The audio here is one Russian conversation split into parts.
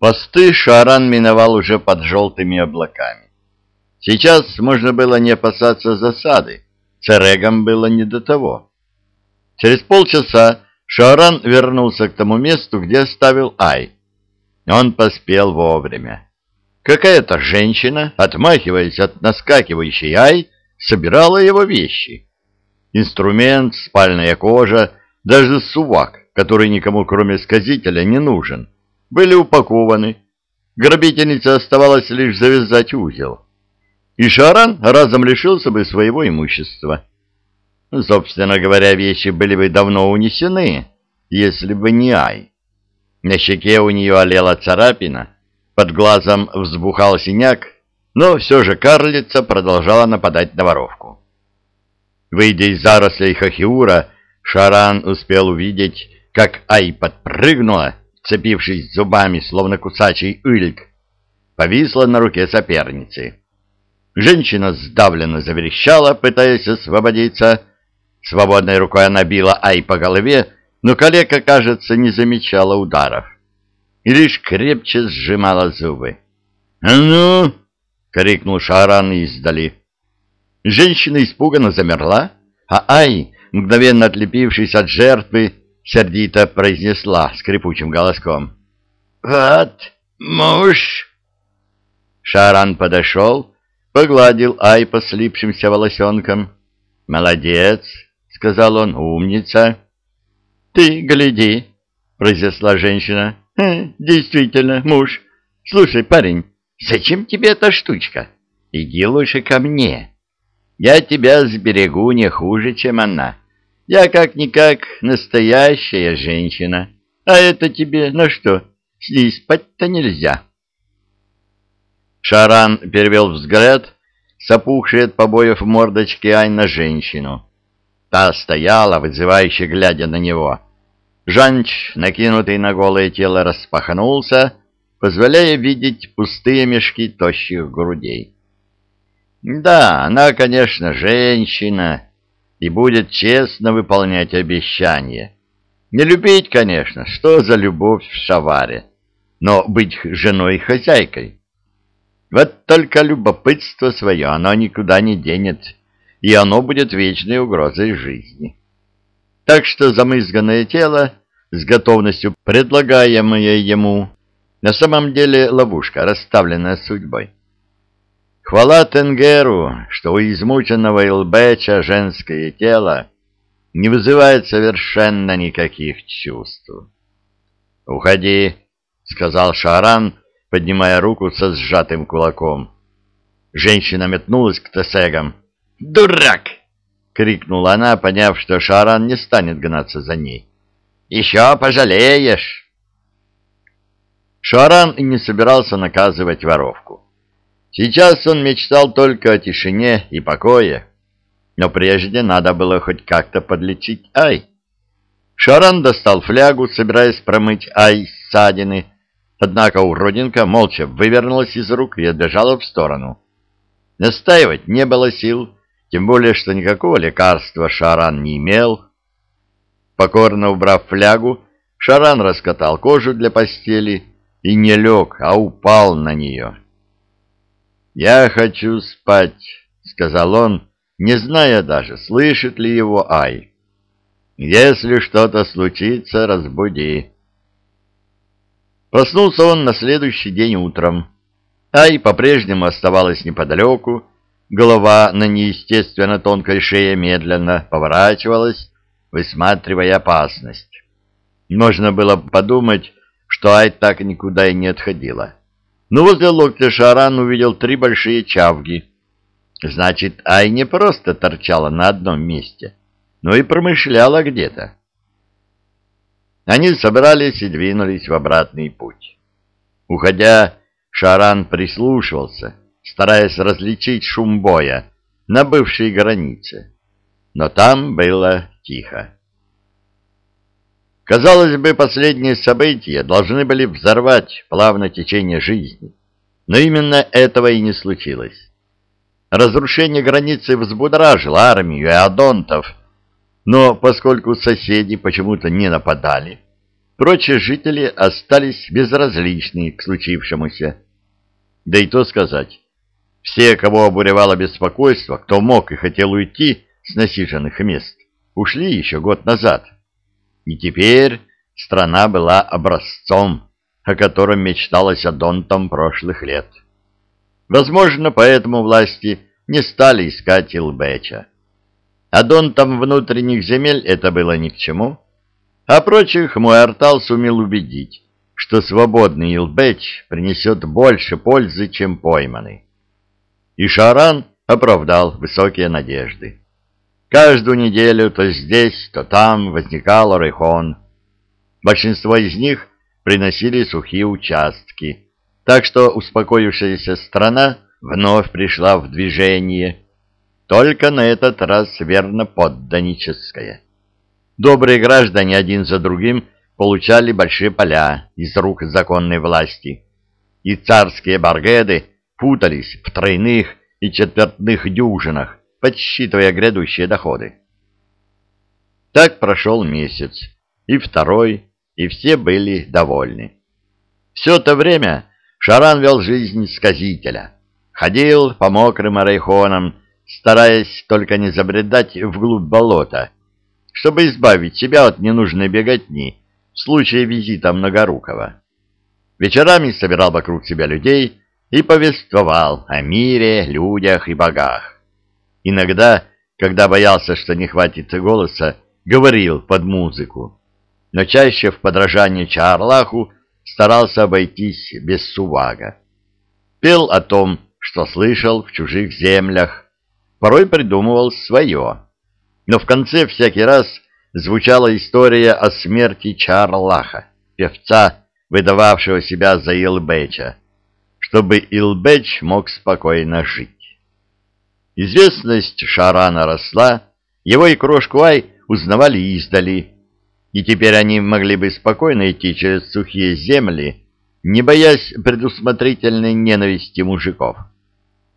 Посты Шаран миновал уже под желтыми облаками. Сейчас можно было не опасаться засады, Церегам было не до того. Через полчаса Шаран вернулся к тому месту, где оставил Ай. Он поспел вовремя. Какая-то женщина, отмахиваясь от наскакивающей Ай, собирала его вещи. Инструмент, спальная кожа, даже сувак, который никому кроме сказителя не нужен, были упакованы. Грабительнице оставалось лишь завязать узел. И Шаран разом лишился бы своего имущества. Собственно говоря, вещи были бы давно унесены, если бы не Ай. На щеке у нее олела царапина, под глазом взбухал синяк, но все же карлица продолжала нападать на воровку. Выйдя из зарослей Хахиура, Шаран успел увидеть, как Ай подпрыгнула, цепившись зубами, словно кусачий ыльк, повисла на руке соперницы. Женщина сдавленно заверещала, пытаясь освободиться. Свободной рукой она била Ай по голове, но калека, кажется, не замечала ударов и лишь крепче сжимала зубы. «А ну!» — крикнул Шаран издали. Женщина испуганно замерла, а Ай, мгновенно отлепившись от жертвы, сердито произнесла скрипучим голоском. «Вот муж!» Шаран подошел, погладил Ай по слипшимся волосенкам. «Молодец!» — сказал он, — «умница!» «Ты гляди!» — произнесла женщина. «Хм, «Действительно, муж. Слушай, парень, зачем тебе эта штучка? Иди лучше ко мне. Я тебя сберегу не хуже, чем она. Я как-никак настоящая женщина. А это тебе на что? С ней спать-то нельзя». Шаран перевел взгляд с опухшей от побоев мордочки Ай на женщину. Та стояла, вызывающе глядя на него. Жанч, накинутый на голое тело, распахнулся, позволяя видеть пустые мешки тощих грудей. Да, она, конечно, женщина и будет честно выполнять обещания. Не любить, конечно, что за любовь в шаваре, но быть женой-хозяйкой. Вот только любопытство свое оно никуда не денет, и оно будет вечной угрозой жизни. Так что замызганное тело, с готовностью предлагаемое ему, на самом деле ловушка, расставленная судьбой. Хвала Тенгеру, что у измученного Илбеча женское тело не вызывает совершенно никаких чувств. «Уходи», — сказал Шаран, поднимая руку со сжатым кулаком. Женщина метнулась к Тесегам. «Дурак!» — крикнула она, поняв, что Шаран не станет гнаться за ней. «Еще пожалеешь!» Шаран и не собирался наказывать воровку. Сейчас он мечтал только о тишине и покое, но прежде надо было хоть как-то подлечить Ай. Шаран достал флягу, собираясь промыть Ай ссадины, Однако уродинка молча вывернулась из рук и отбежала в сторону. Настаивать не было сил, тем более, что никакого лекарства Шаран не имел. Покорно убрав флягу, Шаран раскатал кожу для постели и не лег, а упал на нее. «Я хочу спать», — сказал он, не зная даже, слышит ли его Ай. «Если что-то случится, разбуди». Проснулся он на следующий день утром. Ай по-прежнему оставалась неподалеку, голова на неестественно тонкой шее медленно поворачивалась, высматривая опасность. Можно было подумать, что Ай так никуда и не отходила. Но возле локтя Шаран увидел три большие чавги. Значит, Ай не просто торчала на одном месте, но и промышляла где-то. Они собрались и двинулись в обратный путь. Уходя, Шаран прислушивался, стараясь различить шум боя на бывшей границе. Но там было тихо. Казалось бы, последние события должны были взорвать плавное течение жизни, но именно этого и не случилось. Разрушение границы взбудоражило армию и адонтов, но поскольку соседи почему-то не нападали, прочие жители остались безразличны к случившемуся. Да и то сказать, все, кого обуревало беспокойство, кто мог и хотел уйти с насиженных мест, ушли еще год назад. И теперь страна была образцом, о котором мечталось Адонтом прошлых лет. Возможно, поэтому власти не стали искать Илбеча. Адонтам внутренних земель это было ни к чему, а прочих Муэртал сумел убедить, что свободный Илбеч принесет больше пользы, чем пойманный. И Шаран оправдал высокие надежды. Каждую неделю то здесь, то там возникал Орейхон. Большинство из них приносили сухие участки, так что успокоившаяся страна вновь пришла в движение, только на этот раз верно подданическое. Добрые граждане один за другим получали большие поля из рук законной власти, и царские баргеды путались в тройных и четвертных дюжинах, подсчитывая грядущие доходы. Так прошел месяц, и второй, и все были довольны. Все это время Шаран вел жизнь сказителя, ходил по мокрым орейхонам, стараясь только не забредать вглубь болота, чтобы избавить себя от ненужной беготни в случае визита Многорукова. Вечерами собирал вокруг себя людей и повествовал о мире, людях и богах. Иногда, когда боялся, что не хватит голоса, говорил под музыку, но чаще в подражании Чарлаху старался обойтись без сувага. Пел о том, что слышал в чужих землях, порой придумывал свое. Но в конце всякий раз звучала история о смерти Чарлаха, певца, выдававшего себя за Илбеча, чтобы Илбеч мог спокойно жить. Известность Шарана росла, его и крошку Ай узнавали издали, и теперь они могли бы спокойно идти через сухие земли, не боясь предусмотрительной ненависти мужиков.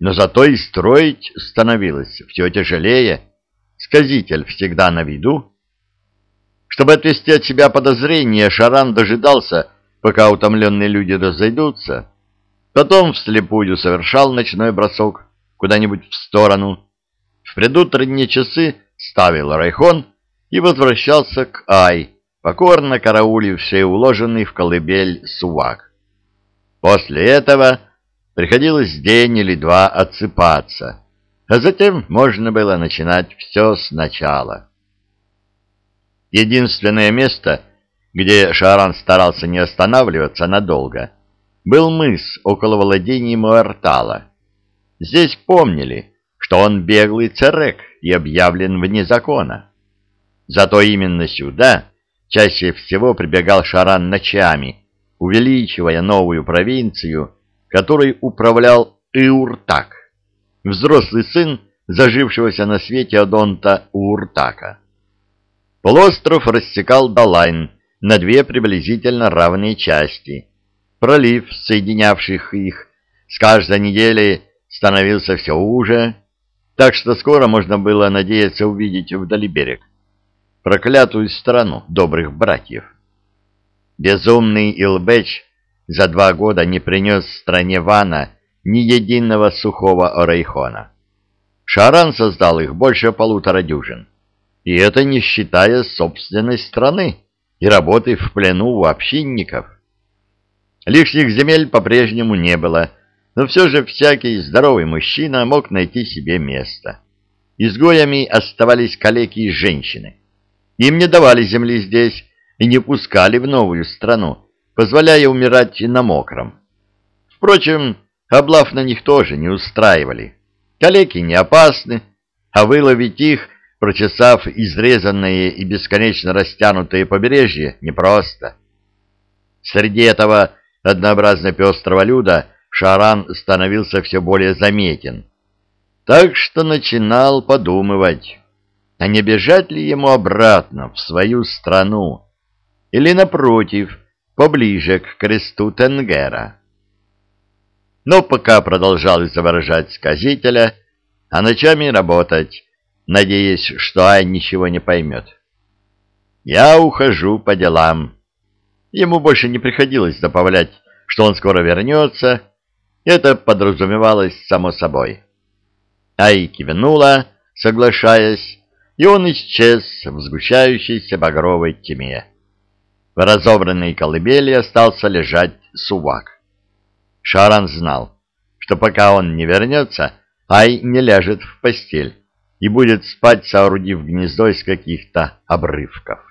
Но зато и строить становилось все тяжелее, сказитель всегда на виду. Чтобы отвести от себя подозрения, Шаран дожидался, пока утомленные люди разойдутся, потом вслепую совершал ночной бросок куда-нибудь в сторону, в предутренние часы ставил райхон и возвращался к Ай, покорно карауливший уложенный в колыбель сувак. После этого приходилось день или два отсыпаться, а затем можно было начинать все сначала. Единственное место, где Шаран старался не останавливаться надолго, был мыс около владений Муэртала. Здесь помнили, что он беглый церек и объявлен вне закона. Зато именно сюда чаще всего прибегал Шаран ночами, увеличивая новую провинцию, которой управлял Иуртак, взрослый сын зажившегося на свете Адонта Ууртака. Полуостров рассекал Далайн на две приблизительно равные части. Пролив, соединявших их, с каждой неделей становился все уже, так что скоро можно было надеяться увидеть вдали берег проклятую страну добрых братьев. Безумный Илбеч за два года не принес стране Вана ни единого сухого орейхона. Шаран создал их больше полутора дюжин, и это не считая собственной страны и работы в плену у общинников. Лишних земель по-прежнему не было, но все же всякий здоровый мужчина мог найти себе место. Изгоями оставались калеки и женщины. Им не давали земли здесь и не пускали в новую страну, позволяя умирать на мокром. Впрочем, облав на них тоже не устраивали. Калеки не опасны, а выловить их, прочесав изрезанное и бесконечно растянутое побережье, непросто. Среди этого однообразно пестрого люда Шаран становился все более заметен. Так что начинал подумывать а не бежать ли ему обратно в свою страну, или, напротив, поближе к кресту Тенгера. Но пока продолжал изображать сказителя, а ночами работать, надеясь, что Ай ничего не поймет. «Я ухожу по делам. Ему больше не приходилось добавлять, что он скоро вернется. Это подразумевалось само собой. Ай кивнула, соглашаясь, и он исчез в сгущающейся багровой тьме. В разобранной колыбели остался лежать сувак. Шаран знал, что пока он не вернется, Ай не ляжет в постель и будет спать, соорудив гнездо из каких-то обрывков.